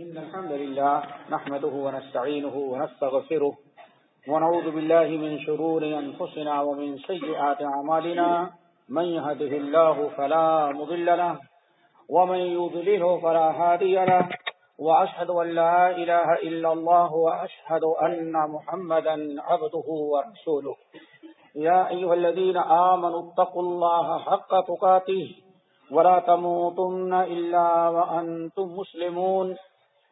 إن الحمد لله نحمده ونستعينه ونستغفره ونعوذ بالله من شرور أنفسنا ومن سيئات عمالنا من يهده الله فلا مضل له ومن يضلله فلا هادي له وأشهد أن لا إله إلا الله وأشهد أن محمدا عبده ورسوله يا أيها الذين آمنوا اتقوا الله حق تقاته ولا تموتن إلا وأنتم مسلمون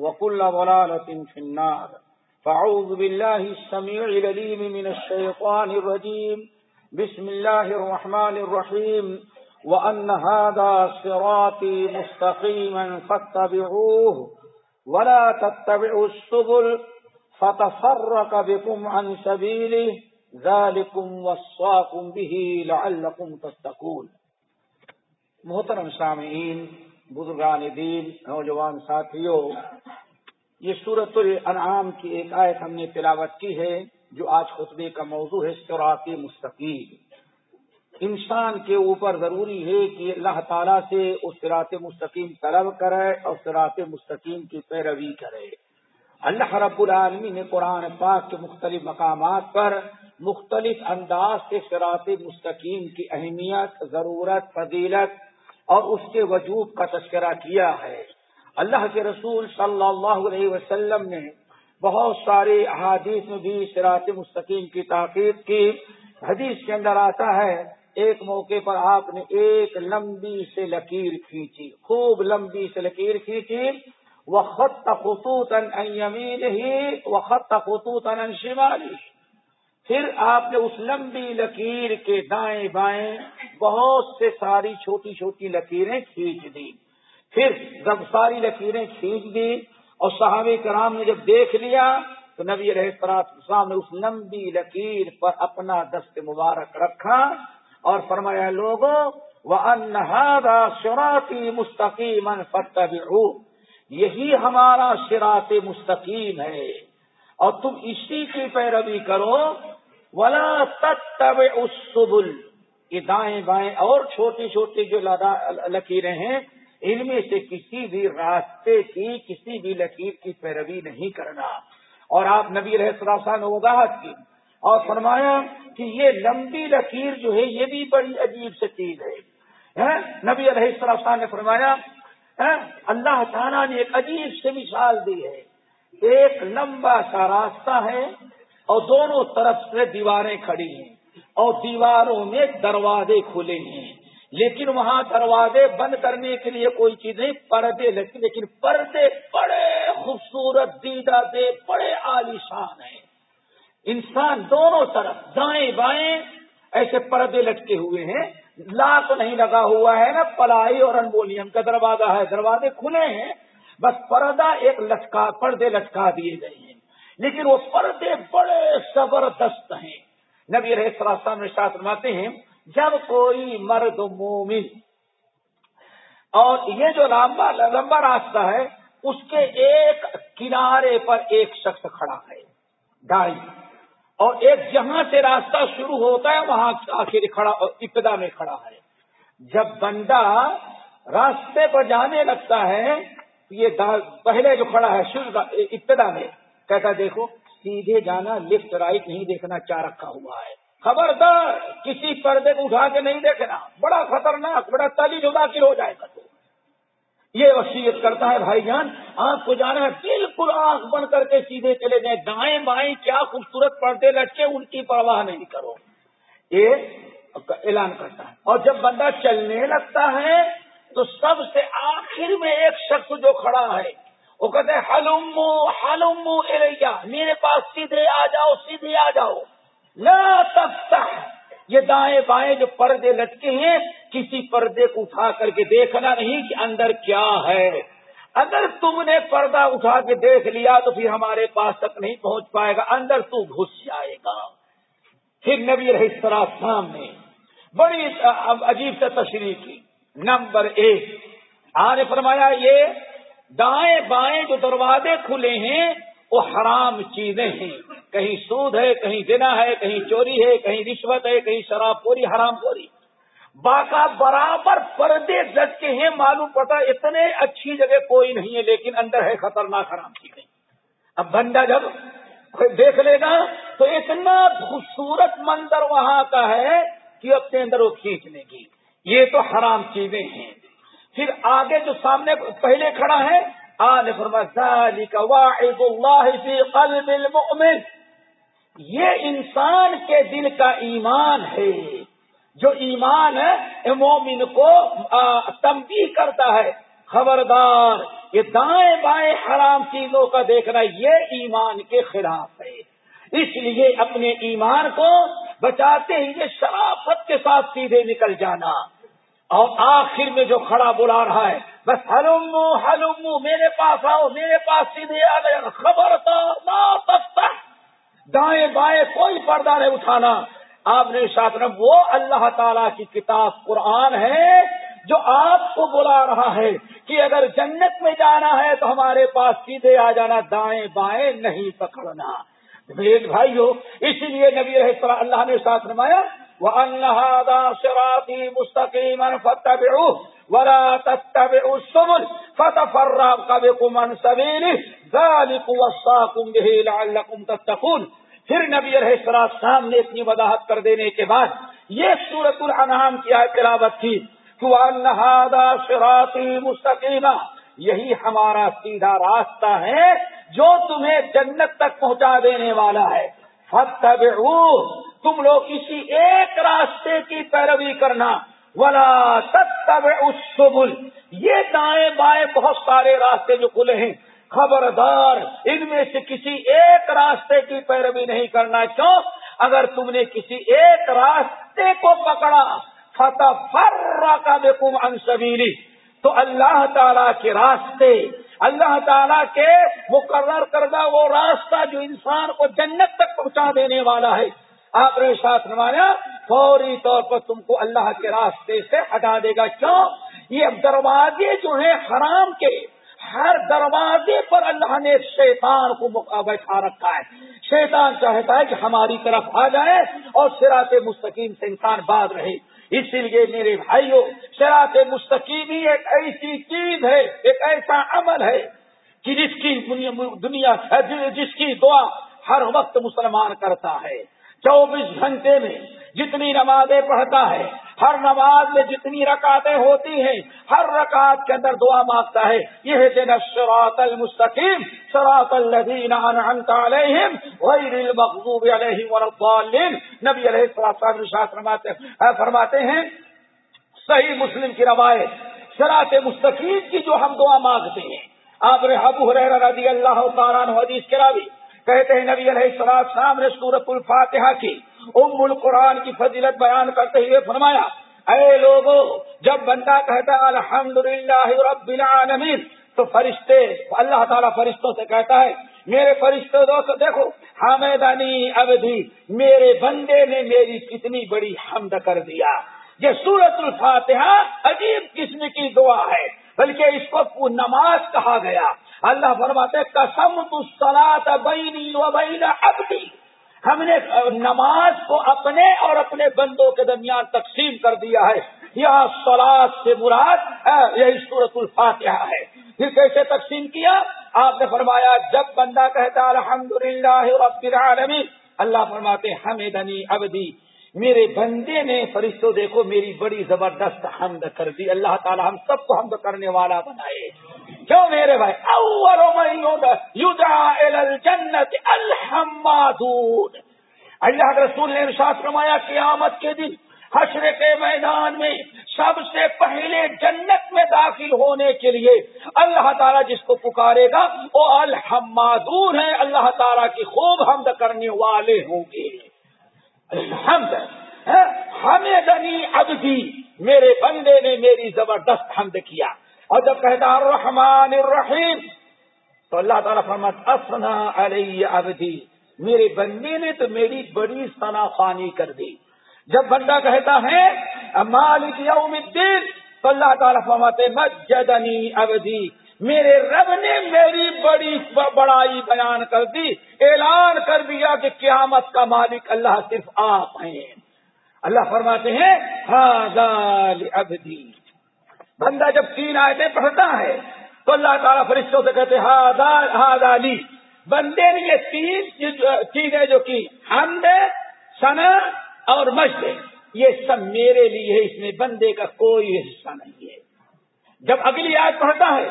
وكل ضلالة في النار. فعوذ بالله السميع لليم من الشيطان الرجيم. بسم الله الرحمن الرحيم. وأن هذا صراطي مستقيما فاتبعوه ولا تتبعوا السبل فتفرق بكم عن سبيله. ذلكم وصاكم به لعلكم تتقون. محترم سامعین بزرگان دین، نوجوان ساتھیوں، یہ سورت الانعام کی ایک آیت ہم نے تلاوت کی ہے، جو آج خطبے کا موضوع ہے سراط مستقیم۔ انسان کے اوپر ضروری ہے کہ اللہ تعالیٰ سے اس سراط مستقیم طلب کرے اور سراط مستقیم کی پیروی کرے۔ اللہ رب العالمی نے قرآن پاک کے مختلف مقامات پر مختلف انداز سے سراط مستقیم کی اہمیت، ضرورت، فضیلت اور اس کے وجوب کا تذکرہ کیا ہے۔ اللہ کے رسول صلی اللہ علیہ وسلم نے بہت سارے احادیث میں بھی سراط مستقیم کی تاخیر کی۔ حدیث کے اندر آتا ہے، ایک موقع پر آپ نے ایک لمبی سے لکیر کھینچی، خوب لمبی سے لکیر کھینچی۔ وہ خط خطوط ہی وہ خط خطوط شمالی پھر آپ نے اس لمبی لکیر کے دائیں بائیں بہت سے ساری چھوٹی چھوٹی لکیریں کھینچ دی پھر جب ساری لکیریں کھینچ دی اور صحابہ کرام نے جب دیکھ لیا تو نبی السلام نے اس لمبی لکیر پر اپنا دست مبارک رکھا اور فرمایا لوگوں وہ انہارا شراطی مستقیم یہی ہمارا شراط مستقیم ہے۔ اور تم اسی کی پیروی کرو ولا تب اسبل یہ دائیں بائیں اور چھوٹی چھوٹی جو لکیریں ہیں، ان میں سے کسی بھی راستے کی، کسی بھی لکیر کی پیروی نہیں کرنا۔ اور آپ نبی رہ نے وضاحت کی اور فرمایا کہ یہ لمبی لکیر جو ہے، یہ بھی بڑی عجیب سی چیز ہے۔ ہاں؟ نبی علیہ السلام نے فرمایا ہاں؟ اللہ تعالیٰ نے ایک عجیب سے مثال دی ہے۔ ایک لمبا سا راستہ ہے اور دونوں طرف سے دیواریں کھڑی ہیں اور دیواروں میں دروازے کھلے ہیں۔ لیکن وہاں دروازے بند کرنے کے لیے کوئی چیز نہیں، پردے لگتے لیکن پردے بڑے خوبصورت، دیدہ دے، بڑے عالیشان ہیں۔ انسان دونوں طرف دائیں بائیں ایسے پردے لٹکے ہوئے ہیں۔ لاک نہیں لگا ہوا ہے نا، پلائی اور انبولیم کا دروازہ ہے، دروازے کھلے ہیں، بس پردہ ایک لٹکا، پردے لٹکا دیے گئے ہیں۔ لیکن وہ پردے بڑے زبردست ہیں۔ نبی رہے سلاسان ساتھ فرماتے ہیں، جب کوئی مرد مومن اور یہ جو لمبا لمبا راستہ ہے، اس کے ایک کنارے پر ایک شخص کھڑا ہے ڈائی اور ایک جہاں سے راستہ شروع ہوتا ہے، وہاں آخر کھڑا ابتدا میں کھڑا ہے۔ جب بندہ راستے پر جانے لگتا ہے، یہ پہلے جو کھڑا ہے، شروع ابتدا میں کہتا دیکھو، سیدھے جانا لفٹ رائٹ نہیں دیکھنا، کیا رکھا ہوا ہے؟ خبردار، کسی پردے کو اٹھا کے نہیں دیکھنا۔ بڑا خطرناک، بڑا تلی جو داخل ہو جائے گا تو۔ یہ وصیت کرتا ہے بھائی جان آنکھ کو جانا ہے، بالکل آنکھ بن کر کے سیدھے چلے جائیں۔ دائیں بائیں کیا خوبصورت پڑھتے لٹکے، ان کی پرواہ نہیں کرو۔ یہ اعلان کرتا ہے۔ اور جب بندہ چلنے لگتا ہے، تو سب سے آخر میں ایک شخص جو کھڑا ہے وہ کہتے ہیں ہلومو ہلومو اریا میرے پاس سیدھے آ جاؤ، سیدھے آ جاؤ۔ لا تفتح۔ یہ دائیں بائیں جو پردے لٹکے ہیں، کسی پردے کو اٹھا کر کے دیکھنا نہیں کہ اندر کیا ہے۔ اگر تم نے پردہ اٹھا کے دیکھ لیا تو پھر ہمارے پاس تک نہیں پہنچ پائے گا، اندر تو گھس جائے گا۔ پھر نبی رہی سراب نے بڑی عجیب سے تشریح کی۔ نمبر ایک آنے فرمایا یہ دائیں بائیں جو دروازے کھلے ہیں، وہ حرام چیزیں ہیں۔ کہیں سود ہے، کہیں دینا ہے، کہیں چوری ہے، کہیں رشوت ہے، کہیں شراب پوری، حرام پوری۔ باقا برابر پردے جج کے ہیں، معلوم پڑتا اتنے اچھی جگہ کوئی نہیں ہے، لیکن اندر ہے خطرناک حرام چیزیں۔ اب بندہ جب دیکھ لے گا، تو اتنا خوبصورت منظر وہاں کا ہے کہ اپنے اندر وہ کھینچنے کی یہ تو حرام چیزیں ہیں۔ پھر آگے جو سامنے پہلے کھڑا ہے، آل اللہ فی قلب المؤمن۔ یہ انسان کے دل کا ایمان ہے، جو ایمان ہے مومن کو تمبی کرتا ہے۔ خبردار، یہ دائیں بائیں حرام چیزوں کا دیکھنا یہ ایمان کے خلاف ہے۔ اس لیے اپنے ایمان کو بچاتے ہی یہ شرافت کے ساتھ سیدھے نکل جانا۔ اور آخر میں جو کھڑا بلا رہا ہے، بس ہلومو ہلومو میرے پاس آؤ، میرے پاس سیدھے آ گئے۔ خبر تھا دائیں بائیں کوئی پردہ نہیں اٹھانا۔ آپ نے ساتھ وہ اللہ تعالی کی کتاب قرآن ہے جو آپ کو بلا رہا ہے کہ اگر جنت میں جانا ہے تو ہمارے پاس سیدھے آ جانا، دائیں بائیں نہیں پکڑنا۔ بھائی ہو اسی لیے نبی رہ اللہ نے ساتھ نمایا وہ اللہ شراطی مستقیم فتح ورا تب سمن فتح فراب کا بے کمن سبیر لعلکم تتقون۔ پھر نبی علیہ السلام سامنے اتنی وضاحت کر دینے کے بعد یہ سورت الانعام کی آئے تلاوت تھی تو اللہ شراطی مستقیمہ یہی ہمارا سیدھا راستہ ہے جو تمہیں جنت تک پہنچا دینے والا ہے۔ فتح تم لوگ اسی ایک راستے کی پیروی کرنا۔ ولا تب اس یہ دائیں بائیں بہت سارے راستے جو کھلے ہیں۔ خبردار، ان میں سے کسی ایک راستے کی پیروی نہیں کرنا۔ کیوں؟ اگر تم نے کسی ایک راستے کو پکڑا فتح فر کا دیکھوں انصبیری تو اللہ تعالی کے راستے اللہ تعالیٰ کے مقرر کردہ وہ راستہ جو انسان کو جنت تک پہنچا دینے والا ہے۔ آپ نے ساتھ نمایا فوری طور پر تم کو اللہ کے راستے سے ہٹا دے گا۔ کیوں؟ یہ دروازے جو ہیں حرام کے، ہر دروازے پر اللہ نے شیطان کو بیٹھا رکھا ہے۔ شیطان چاہتا ہے کہ ہماری طرف آ جائے اور سراط مستقیم سے انسان بعد رہے۔ اسی لیے میرے بھائیوں شراط مستقیم ہی ایک ایسی چیز ہے، ایک ایسا عمل ہے کہ جس کی دنیا جس کی دعا ہر وقت مسلمان کرتا ہے۔ چوبیس گھنٹے میں جتنی نمازیں پڑھتا ہے، ہر نماز میں جتنی رکعتیں ہوتی ہیں، ہر رکعت کے اندر دعا مانگتا ہے۔ یہ دن شراط المستقیم شراط الذین انعمت علیہم، غیر المغضوب علیہم الضالین۔ نبی علیہ الصلوۃ والسلام فرماتے ہیں، صحیح مسلم کی روایت شراط مستقیم کی جو ہم دعا مانگتے ہیں۔ آپ نے ابو حریر رضی اللہ تعالیٰ حدیث کے راوی کہتے ہیں، نبی علیہ السلام نے سورت الفاتحہ کی ام القرآن کی فضیلت بیان کرتے ہوئے فرمایا، اے لوگوں جب بندہ کہتا الحمد للہ رب العالمین، تو فرشتے، اللہ تعالیٰ فرشتوں سے کہتا ہے، میرے فرشتوں دوست دیکھو حامدانی ابدی میرے بندے نے میری کتنی بڑی حمد کر دیا۔ یہ سورت الفاتحہ عجیب قسم کی دعا ہے، بلکہ اس کو نماز کہا گیا۔ اللہ فرماتے کسم تو سلا بینی و بین ابدی ہم نے نماز کو اپنے اور اپنے بندوں کے درمیان تقسیم کر دیا ہے۔ یہاں سلاد سے مراد یہی صورت الفاتحہ ہے۔ پھر کیسے تقسیم کیا؟ آپ نے فرمایا، جب بندہ کہتا الحمد للہ رب اللہ فرماتے حمدنی ابدی میرے بندے نے، فرشتوں، دیکھو، میری بڑی زبردست حمد کر دی۔ اللہ تعالی ہم سب کو حمد کرنے والا بنائے۔ کیوں میرے بھائی جنت الحمادون۔ اللہ رسول نے ارشاد فرمایا، قیامت کے دن حشر کے میدان میں سب سے پہلے جنت میں داخل ہونے کے لیے اللہ تعالیٰ جس کو پکارے گا، وہ الحمادون ہے اللہ تعالیٰ کی خوب حمد کرنے والے ہوں گے۔ حمد ہمیں دنی ابدی میرے بندے نے میری زبردست حمد کیا۔ اور جب کہتا الرحمن الرحیم، تو اللہ تعالیٰ فرمت اسنا علیہ ابدی میرے بندے نے تو میری بڑی ثنا خوانی کر دی۔ جب بندہ کہتا ہے، مالک یوم الدین، تو اللہ تعالیٰ فرماتے مجدنی ابدی میرے رب نے میری بڑی بڑائی بیان کر دی، اعلان کر دیا کہ قیامت کا مالک اللہ صرف آپ ہیں۔ اللہ فرماتے ہیں ابدی بندہ جب تین آیتیں پڑھتا ہے تو اللہ تعالیٰ فرشتوں سے کہتے ہاد علی بندے نے یہ تین چیزیں جو کی حمد سنا اور مشد یہ سب میرے لیے اس میں بندے کا کوئی حصہ نہیں ہے۔ جب اگلی آج پڑھتا ہے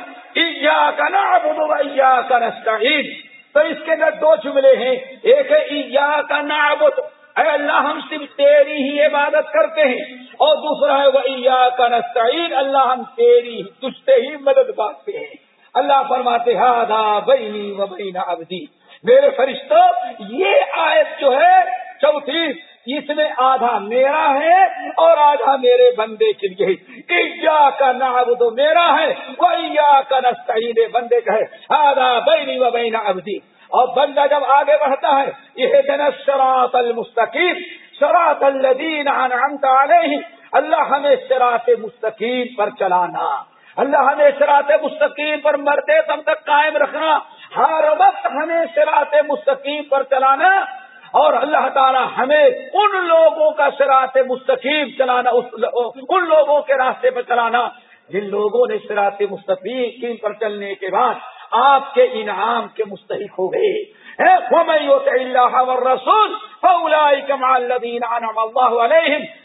کا نا نیا کا نسٹین تو اس کے اندر دو جملے ہیں۔ ایک ہے ایا کا نابود اے اللہ ہم صرف تیری ہی عبادت کرتے ہیں اور دوسرا ہے وہ کا نسٹین اللہ ہم تیری تجھتے ہی مدد پاتے ہیں۔ اللہ فرماتے ہاں بینی و بینا ابدی میرے فرشتوں یہ آیت جو ہے، چوتھی، اس میں آدھا میرا ہے اور آدھا میرے بندے کے لیے۔ کا ناب تو میرا ہے، وہ کا نسطین بندے کا ہے۔ آدھا بینی و بینا ابدی اور بندہ جب آگے بڑھتا ہے، یہ دن شراط المستقیم شراط الدین علیہ اللہ ہمیں شراط مستقیم پر چلانا، اللہ ہمیں شراط مستقیم پر مرتے تب تک قائم رکھنا، ہر وقت ہمیں شراط مستقیم پر چلانا، اور اللہ تعالی ہمیں ان لوگوں کا سراط مستقیم چلانا ان لوگوں کے راستے پر چلانا، جن لوگوں نے سراط مستقیم پر چلنے کے بعد آپ کے انعام کے مستحق ہو گئے۔ اللہ رسول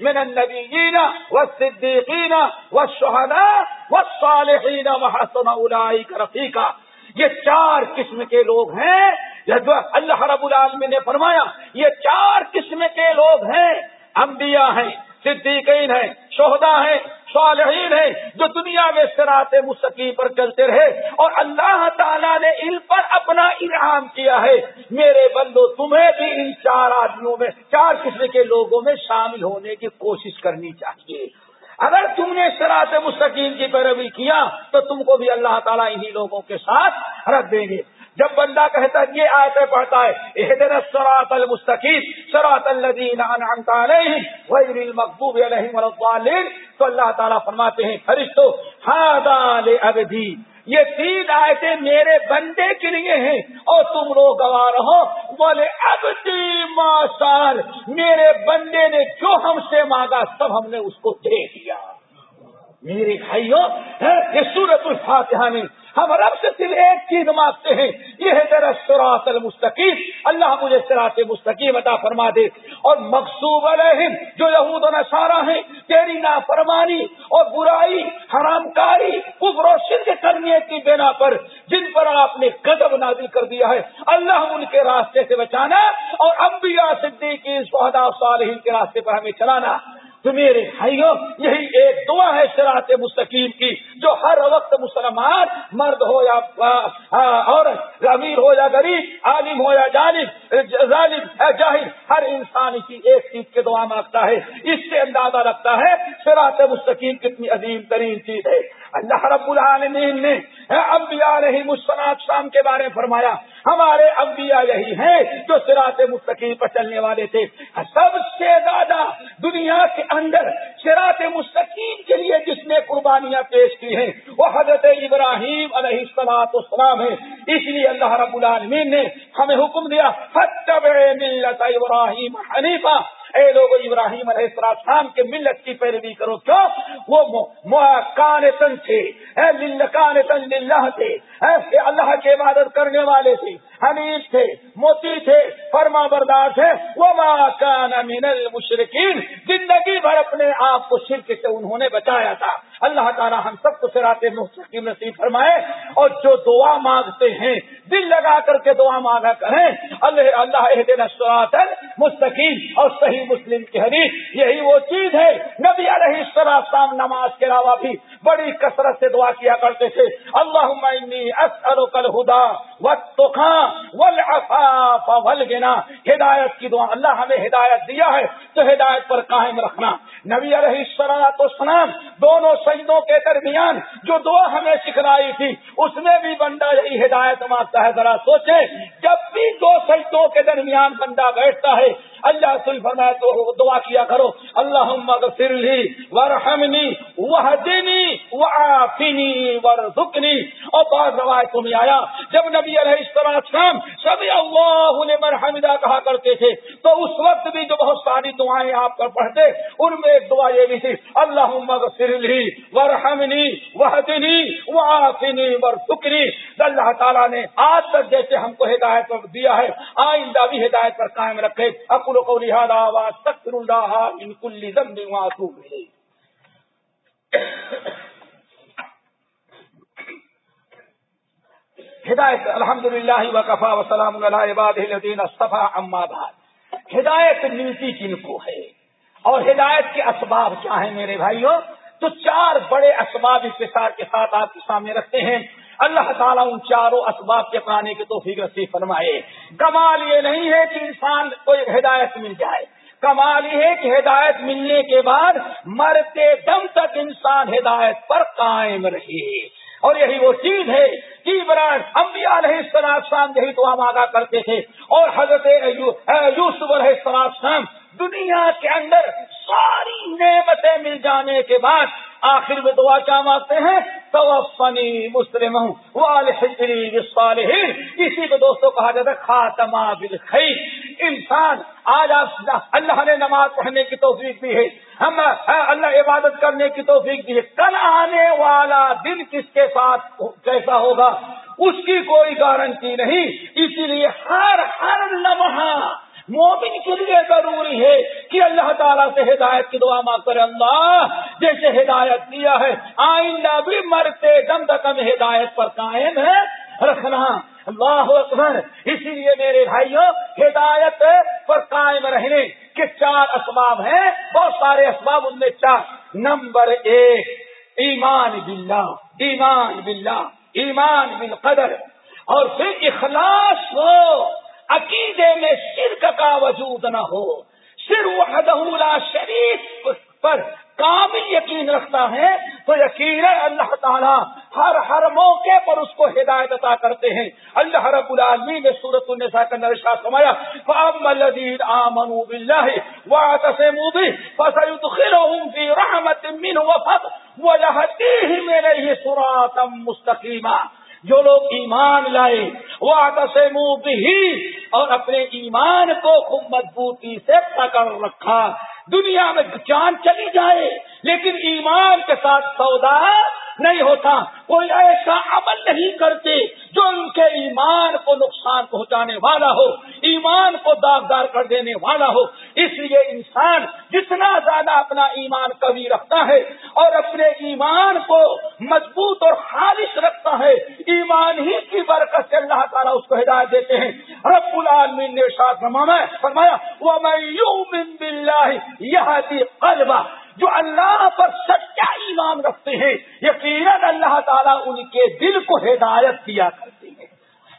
من النبيين والصديقين والشهداء والصالحين وحسن أولئك رفيقا یہ چار قسم کے لوگ ہیں۔ اللہ رب العالمین نے فرمایا، یہ چار قسم کے لوگ ہیں۔ انبیاء ہیں، صدیقین ہیں شہدا ہیں صالحین ہیں، جو دنیا میں سرات مستقی پر چلتے رہے اور اللہ تعالیٰ نے ان پر اپنا انعام کیا ہے۔ میرے بندو، تمہیں بھی ان چار آدمیوں میں، چار قسم کے لوگوں میں شامل ہونے کی کوشش کرنی چاہیے۔ اگر تم نے سرات مستقیم کی پیروی کیا، تو تم کو بھی اللہ تعالیٰ انہی لوگوں کے ساتھ رکھ دیں گے۔ جب بندہ کہتا ہے، یہ آیتیں پڑھتا ہے اہدر سرات المستقیم سرات الدین غیر المقبوب علیہم الضالین۔ تو اللہ تعالیٰ فرماتے ہیں، فرشتو ہادال ابھی یہ تین آیتیں میرے بندے کے لیے ہیں اور تم رو گوا رہو۔ بولے اب ماسال میرے بندے نے جو ہم سے مانگا، سب ہم نے اس کو دے دیا۔ میرے بھائیوں یہ سورت الفاتحہ میں ہم رب سے صرف ایک چیز مانگتے ہیں، یہ ہے میرا سراط المستقیم۔ اللہ مجھے سراط مستقیم عطا فرما دے۔ اور مقصوب علیہم، جو یہود و نصارہ ہیں، تیری نافرمانی اور برائی حرام کاری کفر و شرک کرنے کی بنا پر، جن پر آپ نے قدم نازل کر دیا ہے۔ اللہ ان کے راستے سے بچانا اور انبیاء صدیقی سہدا صالحین کے راستے پر ہمیں چلانا۔ تو میرے بھائیوں یہی ایک دعا ہے شراط مستقیم کی، جو ہر وقت مسلمان مرد ہو یا عورت، امیر ہو یا غریب، عالم ہو یا جانب ظالم جاہر ہر انسان کی ایک چیز کے دعا مانگتا ہے، اس سے اندازہ رکھتا ہے شراط مستقیم کتنی عظیم ترین چیز ہے۔ اللہ رب العالمین نے انبیاء علیہ مسلط شام کے بارے میں فرمایا ہمارے انبیاء یہی ہیں جو سراط مستقیم پر چلنے والے تھے۔ سب سے زیادہ دنیا کے اندر سراط مستقیم کے لیے جس نے قربانیاں پیش کی ہیں، وہ حضرت ابراہیم علیہ السلاط اسلام ہے اس لیے اللہ رب العالمین نے ہمیں حکم دیا ملت ابراہیم حنیفہ اے لوگ ابراہیم علیہ السلام کے ملت کی پیروی کرو، کیوں؟ وہ کان تن تھے۔ کان للہ تھے۔ اللہ کی عبادت کرنے والے تھے۔ حنیف تھے، موتی تھے، فرما بردار تھے۔ وہ کان من المشرقین زندگی بھر اپنے آپ کو شرک سے انہوں نے بچایا تھا۔ اللہ تعالیٰ ہم سب کو سراتے مستقیم نصیب فرمائے اور جو دعا مانگتے ہیں، دل لگا کر کے دعا مانگا کریں۔ اللہ اللہ مستقیم اور صحیح مسلم کی حدیث، یہی وہ چیز ہے۔ نبی علیہ السلام نماز کے علاوہ بھی بڑی کثرت سے دعا کیا کرتے تھے۔ اللہ کل ہدا گنا ہدایت کی دعا، اللہ ہمیں ہدایت دیا ہے۔ تو ہدایت پر قائم رکھنا۔ نبی علیہ السلاط اسلام دونوں سجدوں کے درمیان جو دعا ہمیں سکھلائی تھی، اس میں بھی بندہ یہی ہدایت مانگتا ہے، ذرا سوچے جب بھی دو سجدوں کے درمیان بندہ بیٹھتا ہے، اللہ سل فرمائے تو دعا کیا کرو اللہ مغفر لی ورحمنی وحدنی وعافنی ورزقنی۔ اور بعض روایتوں میں آیا، جب نبی علیہ السلام سبھی اللہ نے مرحمدہ کہا کرتے تھے، تو اس وقت بھی جو بہت ساری دعائیں آپ پر پڑھتے، ان میں ایک دعا یہ بھی تھی اللہ مغفر لی ورحمنی وحدنی وعافنی ورزقنی۔ اللہ تعالیٰ نے آج تک جیسے ہم کو ہدایت پر دیا ہے، آئندہ بھی ہدایت پر قائم رکھے۔ اکلو کو لہٰذا تک ان کل ہدایت الحمد للہ وقفا وسلام الدین صفا اماد ہدایت ملتی کن کو ہے؟ اور ہدایت کے اسباب کیا ہیں میرے بھائیوں تو چار بڑے اسباب اختصار کے ساتھ آپ کے سامنے رکھتے ہیں۔ اللہ تعالیٰ ان چاروں اسباب کے پرانے کی توفیق رسی فرمائے۔ کمال یہ نہیں ہے کہ انسان کو ہدایت مل جائے۔ کمال یہ ہے کہ ہدایت ملنے کے بعد مرتے دم تک انسان ہدایت پر قائم رہے۔ اور یہی وہ چیز ہے کہ عمران انبیاء علیہ السلام یہی تو مانگا کرتے تھے۔ اور حضرت یوسف علیہ السلام دنیا کے اندر ساری نعمتیں مل جانے کے بعد آخر میں دعا کیا مانگتے ہیں؟ تو فنی مسلم اسی کو دوستوں کہا جاتا ہے، خاتمہ بالخیر۔ انسان آج اللہ نے نماز پڑھنے کی توفیق دی ہے۔ ہم اللہ عبادت کرنے کی توفیق دی ہے۔ کل آنے والا دن کس کے ساتھ کیسا ہوگا؟ اس کی کوئی گارنٹی نہیں۔ اسی لیے ہر ہر لمحہ مومن کے لیے ضروری ہے کہ اللہ تعالیٰ سے ہدایت کی دعا ماں کرے۔ اللہ، جیسے ہدایت دیا ہے، آئندہ بھی مرتے دم تک ہدایت پر قائم ہے۔ رکھنا۔ اللہ اکبر، اسی لیے میرے بھائیوں، ہدایت پر قائم رہنے کے چار اسباب ہیں۔ بہت سارے اسباب ان میں چار۔ نمبر ایک، ایمان باللہ ایمان باللہ، ایمان بالقدر۔ اور پھر اخلاص ہو۔ عقیدے میں شرک کا وجود نہ ہو، صرف لا شریف پر کامل یقین رکھتا ہے، تو یقین اللہ تعالیٰ ہر ہر موقع پر اس کو ہدایت عطا کرتے ہیں۔ اللہ رب العالمین نے سورت النساء کا نرشا سمایا فام الذین آمنوا بالله واعتصموا به فسيدخلهم في رحمة منه وفضل ويهديهم إليه صراطا مستقيما۔ جو لوگ ایمان لائے وہ آتا منہ بھی اور اپنے ایمان کو خوب مضبوطی سے پکڑ رکھا۔ دنیا میں جان چلی جائے، لیکن ایمان کے ساتھ سودا نہیں ہوتا۔ کوئی ایسا عمل نہیں کرتے جو ان کے ایمان کو نقصان پہنچانے والا ہو، ایمان کو داغدار کر دینے والا ہو۔ اس لیے انسان جتنا زیادہ اپنا ایمان کبھی رکھتا ہے اور اپنے ایمان کو مضبوط اور خالص رکھتا ہے، ایمان ہی کی برکت سے اللہ تعالیٰ اس کو ہدایت دیتے ہیں۔ رب العالمین نے فرمایا وہ میں یوں بن بلّہ یہ جو اللہ پر سچا ایمان رکھتے ہیں، یقیناً اللہ تعالیٰ ان کے دل کو ہدایت دیا کرتے ہیں۔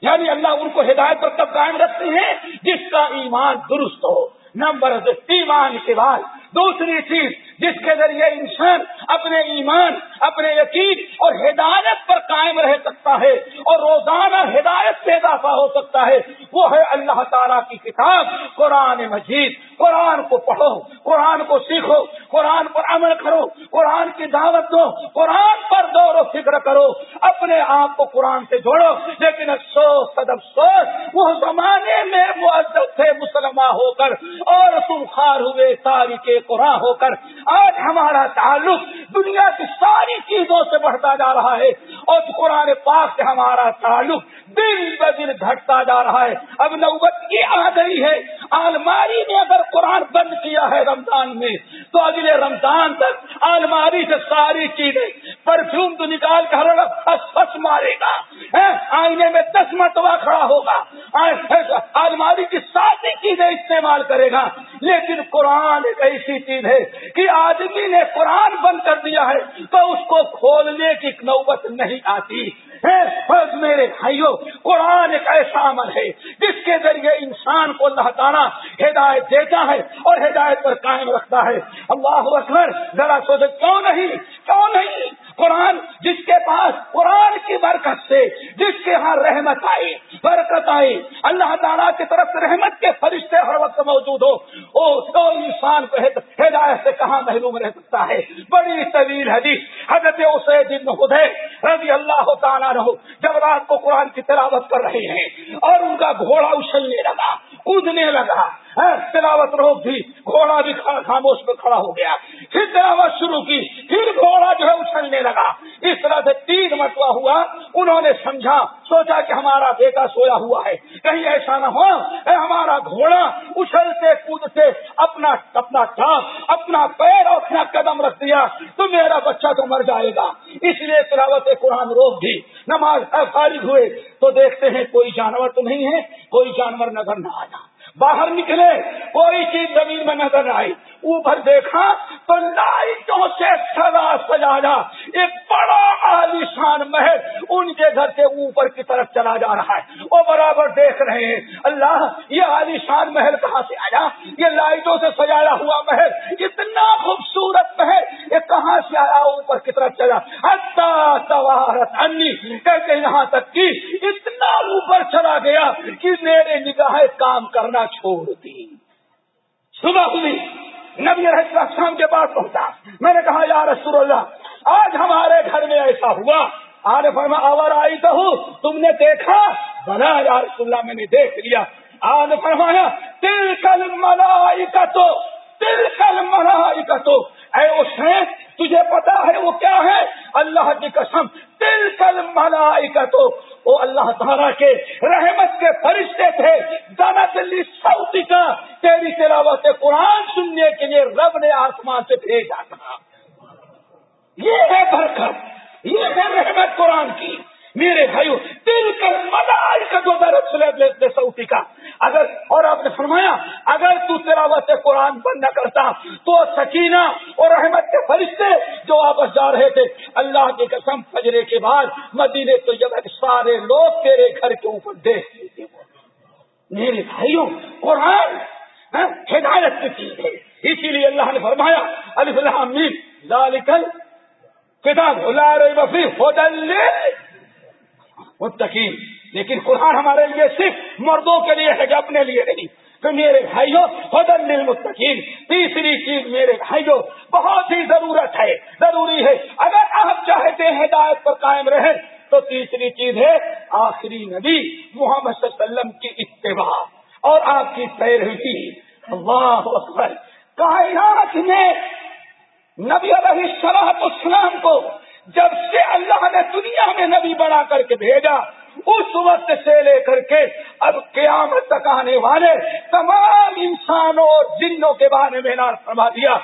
یعنی اللہ ان کو ہدایت پر تب قائم رکھتے ہیں؟ جس کا ایمان درست ہو۔ نمبر ایمان کے بعد۔ دوسری چیز جس کے ذریعے انسان اپنے ایمان، اپنے یقین اور ہدایت پر قائم رہ سکتا ہے اور روزانہ ہدایت سے اضافہ ہو سکتا ہے۔ وہ ہے اللہ تعالیٰ کی کتاب۔ قرآن مجید۔ قرآن کو پڑھو، قرآن کو سیکھو، قرآن پر عمل کرو، قرآن کی دعوت دو، قرآن پر دور و فکر کرو۔ اپنے آپ کو قرآن سے جوڑو۔ لیکن افسوس سد افسوس، وہ زمانے میں معذب تھے مسلمان ہو کر اور تم خار ہوئے تاریخ قرآن ہو کر۔ آج ہمارا تعلق دنیا کی ساری چیزوں سے بڑھتا جا رہا ہے اور قرآن پاک سے ہمارا تعلق دن ب دن گھٹتا جا رہا ہے۔ اب نوبت یہ آ گئی ہے الماری نے اگر قرآن بند کیا ہے رمضان میں، تو اگلے رمضان تک الماری سے ساری چیزیں پرفیوم تو نکال کر مارے گا۔ آئینے میں دس مرتبہ کھڑا ہوگا۔ الماری کی ساری چیزیں استعمال کرے گا۔ لیکن قرآن ایک ایسی چیز ہے کہ آدمی نے قرآن بند کر دیا ہے تو اس کو کھولنے کی نوبت نہیں آتی۔ میرے بھائیوں قرآن ایک ایسا عمل ہے جس کے ذریعے انسان کو اللہ تعالیٰ ہدایت دیتا ہے اور ہدایت پر قائم رکھتا ہے۔ اللہ اکبر، ذرا سوچے کیوں نہیں؟ کیوں نہیں؟ قرآن جس کے پاس، قرآن کی برکت سے جس کے ہاں رحمت آئی، برکت آئی، اللہ تعالیٰ کی طرف سے رحمت کے فرشتے ہر وقت موجود ہو وہ تو انسان کو ہدایت سے کہاں محروم رہ سکتا ہے؟ بڑی طویل حدیث، حضرت اسے دن خدے رضی اللہ تعالیٰ رہو جب رات کو قرآن کی تلاوت کر رہے ہیں اور ان کا گھوڑا اچھلنے لگا، کودنے لگا۔ ہاں، تلاوت روک دی، گھوڑا بھی خاموش میں کھڑا ہو گیا۔ پھر تلاوت شروع کی، پھر گھوڑا جو ہے اچھلنے لگا۔ اس طرح سے تین مرتبہ ہوا، انہوں نے سمجھا، سوچا کہ ہمارا بیٹا سویا ہوا ہے۔ کہیں ایسا نہ ہو ہمارا گھوڑا، اچھلتے کودتے اپنا اپنا ٹانگ، اپنا پیر اور اپنا قدم رکھ دیا، تو میرا بچہ تو مر جائے گا۔ اس لیے تلاوت قرآن روک دی، نماز فارغ ہوئے، تو دیکھتے ہیں کوئی جانور تو نہیں ہے، کوئی جانور نظر نہ آیا۔ باہر نکلے، کوئی چیز زمین میں نظر آئی۔ اوپر دیکھا تو لائٹوں سے سزا سجایا۔ ایک بڑا عالیشان محل ان کے گھر سے اوپر کی طرف چلا جا رہا ہے۔ وہ برابر دیکھ رہے ہیں۔ اللہ، یہ عالیشان محل کہاں سے آیا؟ یہ لائٹوں سے سجایا ہوا محل، اتنا خوبصورت محل۔ یہ کہاں سے آیا اوپر کی طرف چلا؟ سوارت انی، کہتے یہاں تک کہ اتنا اوپر چلا گیا کہ میرے نگاہ کام کرنا چھوڑ دی۔ صبح ہوئی، نبی السلام کے پاس پہنچا۔ میں نے کہا، یا رسول اللہ، آج ہمارے گھر میں ایسا ہوا۔ آج فرما آور آئی تو تم نے دیکھا؟ بنا یا رسول اللہ، میں نے دیکھ لیا۔ آج فرمایا تل کل ملائی کا تو تل کل ملائی کا تو اے اس تجھے پتا ہے وہ کیا ہے؟ اللہ کی قسم تل کل ملائی کا تو وہ اللہ تعالیٰ کے رحمت کے فرشتے تھے دانا دلی سعودی کا، تیری تلاوت قرآن سننے کے لیے رب نے آسمان سے بھیجا تھا۔ یہ ہے برکت، یہ ہے رحمت قرآن کی۔ میرے بھائیو، دل کر مدار کا جو درد سعودی کا، اگر، اور آپ نے فرمایا، اگر تو تلاوت قرآن بند نہ کرتا، تو سکینہ اور رحمت کے فرشتے جو واپس جا رہے تھے، اللہ کی قسم فجرے کے بعد مدینے تو جب سارے لوگ تیرے گھر کے اوپر دیکھ لیتے میرے بھائیوں قرآن ہاں، ہدایت کی چیز ہے۔ اسی لیے اللہ نے فرمایا علی اللہ کتاب وفی ہوٹل متقین۔ لیکن قرآن ہمارے لیے صرف مردوں کے لیے ہے کہ اپنے لیے نہیں۔ تو میرے بھائیوں حدن مستقین تیسری چیز میرے بھائیوں، بہت ہی ضرورت ہے۔ ضروری ہے۔ اگر آپ چاہتے ہیں ہدایت پر قائم رہے تو تیسری چیز ہے آخری نبی محمد صلی اللہ علیہ وسلم کی اتباع اور آپ کی پیروی۔ اللہ اکبر۔ کائنات میں نبی علیہ السلام اسلام کو جب سے اللہ نے دنیا میں نبی بنا کر کے بھیجا، اس وقت سے لے کر کے اب قیامت تک آنے والے تمام انسانوں اور جنوں کے بارے میں نار فرما دیا۔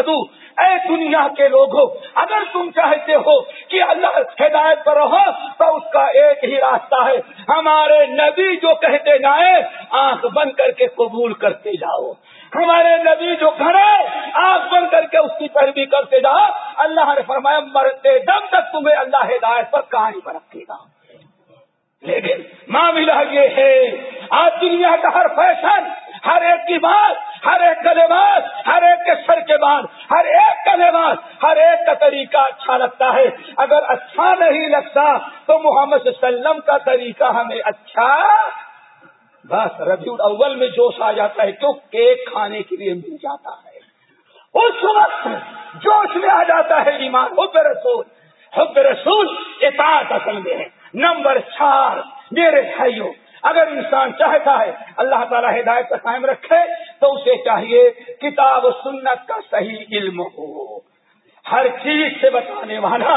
تو اے دنیا کے لوگوں، اگر تم چاہتے ہو کہ اللہ ہدایت پر رہو، تو اس کا ایک ہی راستہ ہے۔ ہمارے نبی جو کہتے جائیں آنکھ بند کر کے قبول کرتے جاؤ۔ ہمارے نبی جو گھر آنکھ بند کر کے اس کی پیروی کرتے جاؤ۔ اللہ نے فرمایا، مرتے دم تک تمہیں اللہ ہدایت پر کہانی پر رکھے گا۔ لیکن معاملہ یہ ہے، آج دنیا کا ہر فیشن، ہر ایک کی بات ہر ایک کا لباس ہر ایک کے سر کے بعد ہر ایک کا لباس ہر ایک کا طریقہ اچھا لگتا ہے۔ اگر اچھا نہیں لگتا تو محمد صلی اللہ علیہ وسلم کا طریقہ ہمیں اچھا بس ربیع الاول میں جوش آ جاتا ہے کیوں کیک کھانے کے لیے مل جاتا ہے۔ اس وقت جوش میں آ جاتا ہے ایمان، حب رسول حب رسول، اطاعت اصل میں ہے۔ نمبر چار، میرے بھائیوں اگر انسان چاہتا ہے اللہ تعالیٰ ہدایت کا قائم رکھے تو اسے چاہیے کتاب و سنت کا صحیح علم ہو۔ ہر چیز سے بچانے والا،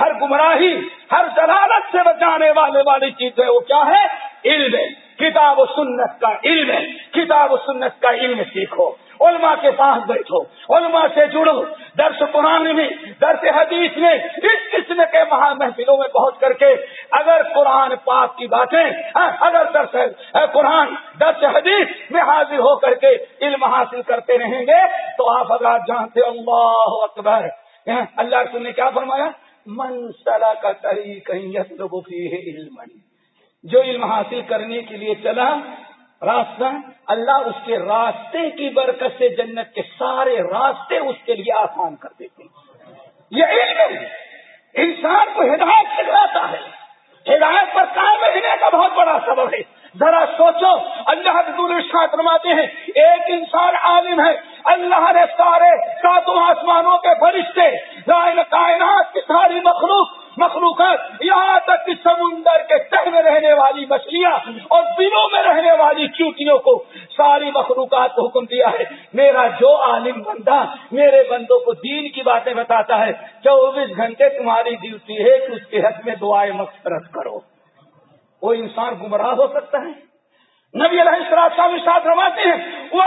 ہر گمراہی، ہر ضلالت سے بچانے والے والی چیز ہے، وہ کیا ہے؟ علم کتاب و سنت کا علم کتاب و سنت کا علم سیکھو۔ علماء کے پاس بیٹھو، علماء سے جڑو۔ درس قرآن میں، درس حدیث میں، اس قسم کے مہا محفلوں میں پہنچ کر کے اگر قرآن پاک کی باتیں ہاں، اگر درس ہاں، قرآن، درس حدیث میں حاضر ہو کر کے علم حاصل کرتے رہیں گے، تو آپ اگر جانتے اللہ اکبر۔ ہاں، اللہ رسول نے کیا فرمایا؟ منسلا کا طریقہ علم جو علم حاصل کرنے کے لیے چلا راستہ اللہ اس کے راستے کی برکت سے جنت کے سارے راستے اس کے لیے آسان کر دیتے یہ علم انسان کو ہدایت سکھلاتا ہے۔ ہدایت پر کام رہنے کا بہت بڑا سبب ہے۔ ذرا سوچو، اللہ فرماتے ہیں، ایک انسان عالم ہے۔ اللہ نے سارے ساتوں آسمانوں کے فرشتے کائنات کی ساری مخلوق مخلوقات یہاں تک کہ سمندر کے تہ میں رہنے والی مچھلیاں اور دنوں میں رہنے والی چوٹیوں کو ساری مخلوقات کو حکم دیا ہے۔ میرا جو عالم بندہ میرے بندوں کو دین کی باتیں بتاتا ہے، چوبیس گھنٹے تمہاری ڈیوٹی ہے کہ اس کے حق میں دعائیں مقصرت کرو۔ وہ انسان گمراہ ہو سکتا ہے۔ نبی علیہ السلام ساتھ رواتے ہیں وہ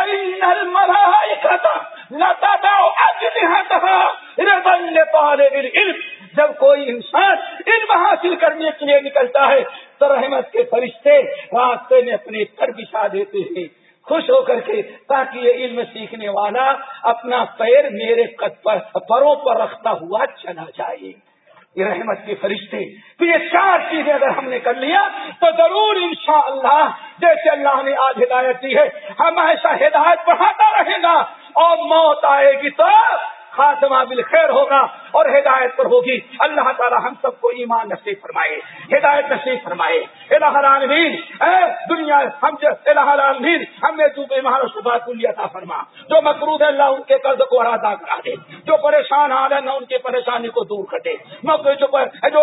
جب کوئی انسان علم حاصل کرنے کے لیے نکلتا ہے، تو رحمت کے فرشتے راستے میں اپنے پر بچھا دیتے ہیں۔ خوش ہو کر کے، تاکہ یہ علم سیکھنے والا اپنا پیر میرے پروں پر رکھتا ہوا چلا جائے۔ یہ رحمت کے فرشتے۔ تو یہ چار چیزیں اگر ہم نے کر لیا، تو ضرور انشاءاللہ، جیسے اللہ نے آج ہدایت دی ہے، ہم ایسا ہدایت بڑھاتا رہے گا اور موت آئے گی تو خاتمہ بالخیر ہوگا اور ہدایت پر ہوگی۔ اللہ تعالی ہم سب کو ایمان نصیب فرمائے، ہدایت نصیب فرمائے۔ الہ العالمین، اے دنیا، ہم الہ العالمین، ہم نے تو ایمان شفا کلی عطا فرما، جو مقروض ہے اللہ ان کے قرض کو ادا کرا دے، جو پریشان حال ہے نہ ان کی پریشانی کو دور کر دے۔ جو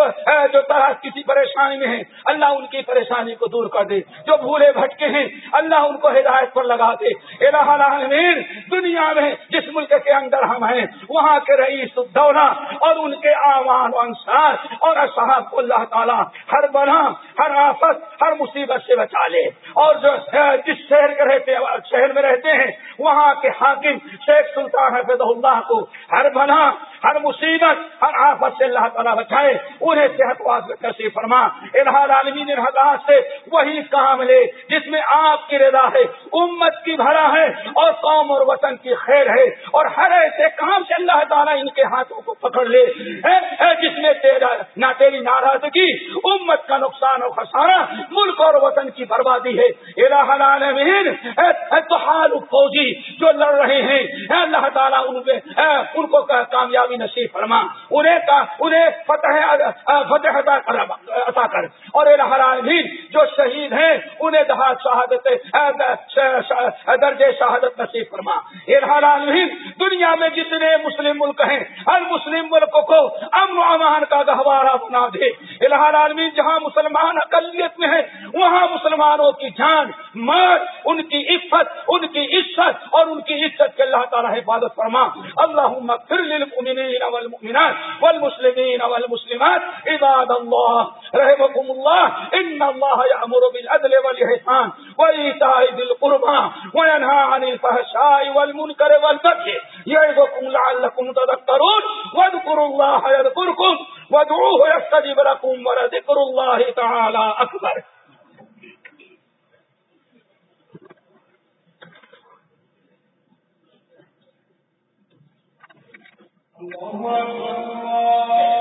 جو طرح کسی پریشانی میں ہے اللہ ان کی پریشانی کو دور کر دے۔ جو بھولے بھٹکے ہیں، اللہ ان کو ہدایت پر لگا دے۔ الہ العالمین، دنیا میں، جس ملک کے اندر ہم ہیں وہاں کے رئیس الدولہ اور ان کے آوان و انصار اور اصحاب کو اللہ تعالیٰ ہر بنا ہر آفت، ہر مصیبت سے بچا لے۔ اور جو جس شہر کے رہتے، شہر میں رہتے ہیں، وہاں کے حاکم شیخ سلطان حفظ اللہ کو ہر بنا ہر مصیبت، ہر آفت سے اللہ تعالیٰ بچائے۔ انہیں صحت واضح کیسے فرما۔ الحال عالمین حضرات سے وہی کام لے، جس میں آپ کی رضا ہے، امت کی بھرا ہے اور قوم اور وطن کی خیر ہے۔ اور ہر ایسے کام سے اللہ تعالیٰ ان کے ہاتھوں کو پکڑ لے۔ اے اے، جس میں تیرا، نہ تیری ناراضگی، امت کا نقصان اور خسارہ ملک اور وطن کی بربادی ہے۔ الہ العالمین تو حال فوجی جو لڑ رہے ہیں۔ اے اللہ تعالیٰ، ان کو کامیابی نصیب فرما۔ انہیں کا، انہیں فتح فتح عطا کر اور العالمین جو شہید ہیں، انہیں دہا شہادت درج شہادت نصیب فرما۔ العالمین، دنیا میں جتنے مسلم ملک ہیں، ہر مسلم ملک کو امن و امان کا گہوارہ بنا دے۔ العالمین جہاں مسلمان اقلیت میں ہیں، وہاں مسلمانوں کی جان مار ان کی عفت، ان کی عزت اور ان کی عزت کے اللہ تعالیٰ حفاظت فرما۔ اللہ پھر المؤمنين والمؤمنات والمسلمين والمسلمات، عباد الله رحمكم الله إن الله يأمر بالعدل والإحسان وإيتاء ذي القربى وينهى عن الفحشاء والمنكر والبغي يعظكم لعلكم لعلكم تذكرون واذكروا الله يذكركم وادعوه يستجب لكم ولذكر الله تعالى أكبر الله أكبر